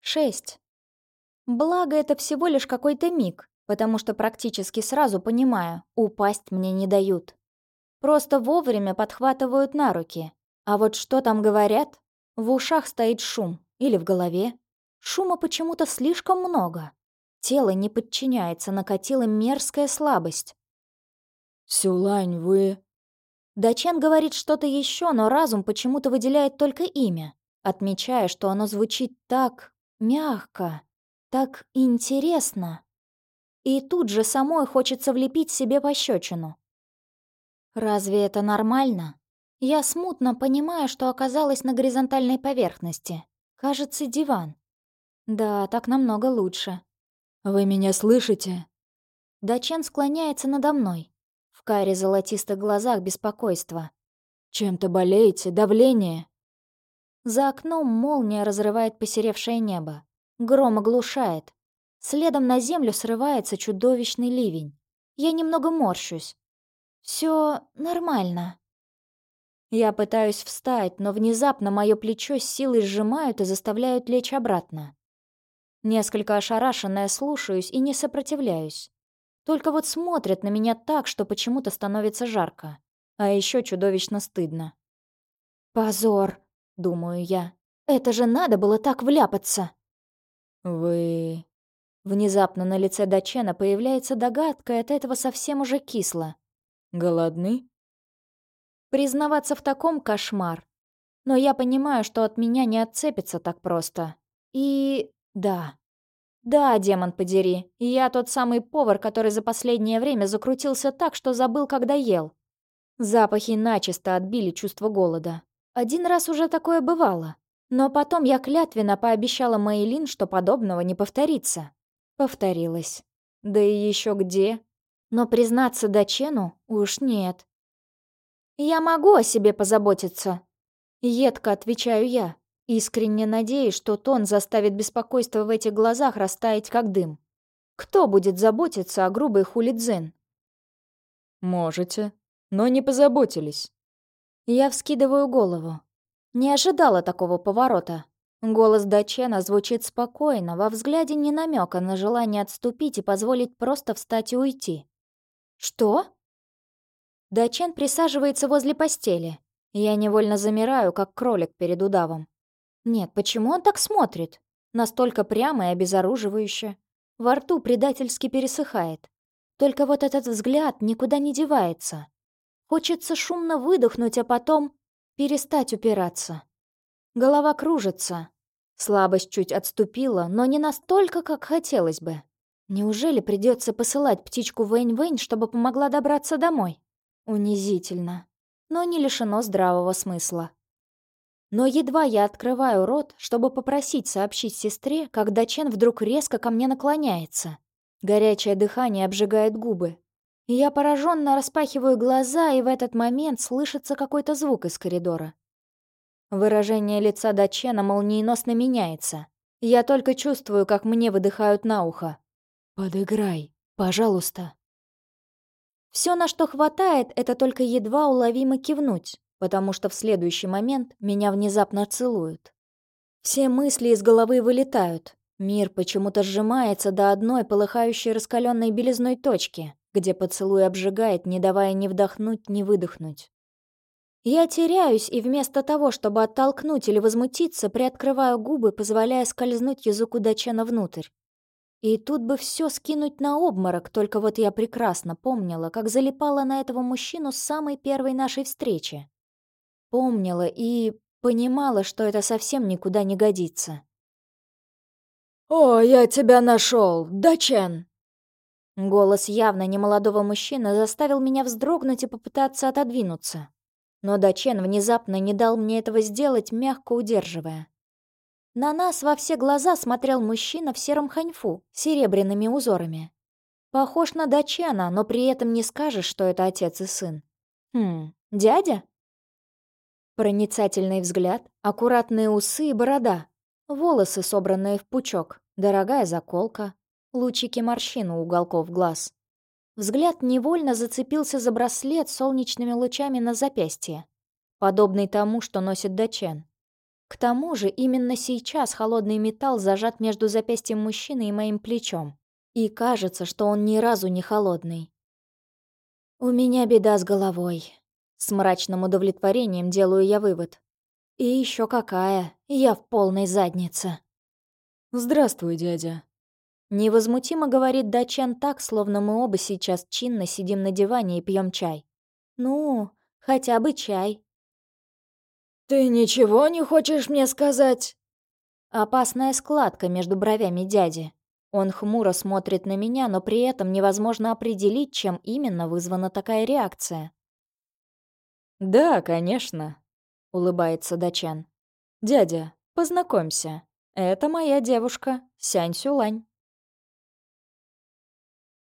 Шесть. Благо, это всего лишь какой-то миг, потому что практически сразу понимаю, упасть мне не дают. Просто вовремя подхватывают на руки. А вот что там говорят? В ушах стоит шум. Или в голове. Шума почему-то слишком много. Тело не подчиняется, накатила мерзкая слабость. «Сюлань, вы...» Дачен говорит что-то еще, но разум почему-то выделяет только имя, отмечая, что оно звучит так мягко, так интересно. И тут же самой хочется влепить себе пощечину. Разве это нормально? Я смутно понимаю, что оказалась на горизонтальной поверхности. Кажется, диван. Да, так намного лучше. «Вы меня слышите?» Дачен склоняется надо мной. В каре золотистых глазах беспокойство. «Чем-то болеете? Давление?» За окном молния разрывает посеревшее небо. Гром оглушает. Следом на землю срывается чудовищный ливень. Я немного морщусь. Все нормально. Я пытаюсь встать, но внезапно мое плечо с силой сжимают и заставляют лечь обратно. Несколько ошарашенная слушаюсь и не сопротивляюсь. Только вот смотрят на меня так, что почему-то становится жарко. А еще чудовищно стыдно. «Позор!» — думаю я. «Это же надо было так вляпаться!» «Вы...» Внезапно на лице Дачена появляется догадка, и от этого совсем уже кисло. «Голодны?» Признаваться в таком кошмар. Но я понимаю, что от меня не отцепится так просто. И... да. Да, демон подери, я тот самый повар, который за последнее время закрутился так, что забыл, когда ел. Запахи начисто отбили чувство голода. Один раз уже такое бывало. Но потом я клятвенно пообещала Мэйлин, что подобного не повторится. Повторилось. Да и еще где. Но признаться Дачену уж нет. «Я могу о себе позаботиться», — едко отвечаю я, искренне надеясь, что тон заставит беспокойство в этих глазах растаять как дым. Кто будет заботиться о грубой хулидзен? «Можете, но не позаботились». Я вскидываю голову. Не ожидала такого поворота. Голос Дачена звучит спокойно, во взгляде не намека на желание отступить и позволить просто встать и уйти. «Что?» Дачен присаживается возле постели. Я невольно замираю, как кролик перед удавом. Нет, почему он так смотрит? Настолько прямо и обезоруживающе. Во рту предательски пересыхает. Только вот этот взгляд никуда не девается. Хочется шумно выдохнуть, а потом перестать упираться. Голова кружится. Слабость чуть отступила, но не настолько, как хотелось бы. Неужели придется посылать птичку Вэнь-Вэнь, чтобы помогла добраться домой? Унизительно, но не лишено здравого смысла. Но едва я открываю рот, чтобы попросить сообщить сестре, когда Чен вдруг резко ко мне наклоняется. Горячее дыхание обжигает губы. Я пораженно распахиваю глаза, и в этот момент слышится какой-то звук из коридора. Выражение лица Дачена молниеносно меняется. Я только чувствую, как мне выдыхают на ухо. «Подыграй, пожалуйста». Все, на что хватает, это только едва уловимо кивнуть, потому что в следующий момент меня внезапно целуют. Все мысли из головы вылетают. Мир почему-то сжимается до одной полыхающей раскаленной белизной точки, где поцелуй обжигает, не давая ни вдохнуть, ни выдохнуть. Я теряюсь и вместо того, чтобы оттолкнуть или возмутиться, приоткрываю губы, позволяя скользнуть языку Дачена внутрь. И тут бы все скинуть на обморок, только вот я прекрасно помнила, как залипала на этого мужчину с самой первой нашей встречи. Помнила и понимала, что это совсем никуда не годится. «О, я тебя нашел, Дачен!» Голос явно немолодого мужчины заставил меня вздрогнуть и попытаться отодвинуться. Но Дачен внезапно не дал мне этого сделать, мягко удерживая. На нас во все глаза смотрел мужчина в сером ханьфу с серебряными узорами. Похож на дачана, но при этом не скажешь, что это отец и сын. Хм, дядя? Проницательный взгляд, аккуратные усы и борода, волосы, собранные в пучок, дорогая заколка, лучики морщин у уголков глаз. Взгляд невольно зацепился за браслет солнечными лучами на запястье, подобный тому, что носит Дачен. К тому же именно сейчас холодный металл зажат между запястьем мужчины и моим плечом. И кажется, что он ни разу не холодный. «У меня беда с головой». С мрачным удовлетворением делаю я вывод. «И еще какая, я в полной заднице». «Здравствуй, дядя». Невозмутимо говорит Дачен так, словно мы оба сейчас чинно сидим на диване и пьем чай. «Ну, хотя бы чай». «Ты ничего не хочешь мне сказать?» Опасная складка между бровями дяди. Он хмуро смотрит на меня, но при этом невозможно определить, чем именно вызвана такая реакция. «Да, конечно», — улыбается Дачан. «Дядя, познакомься. Это моя девушка, Сянь Сюлань».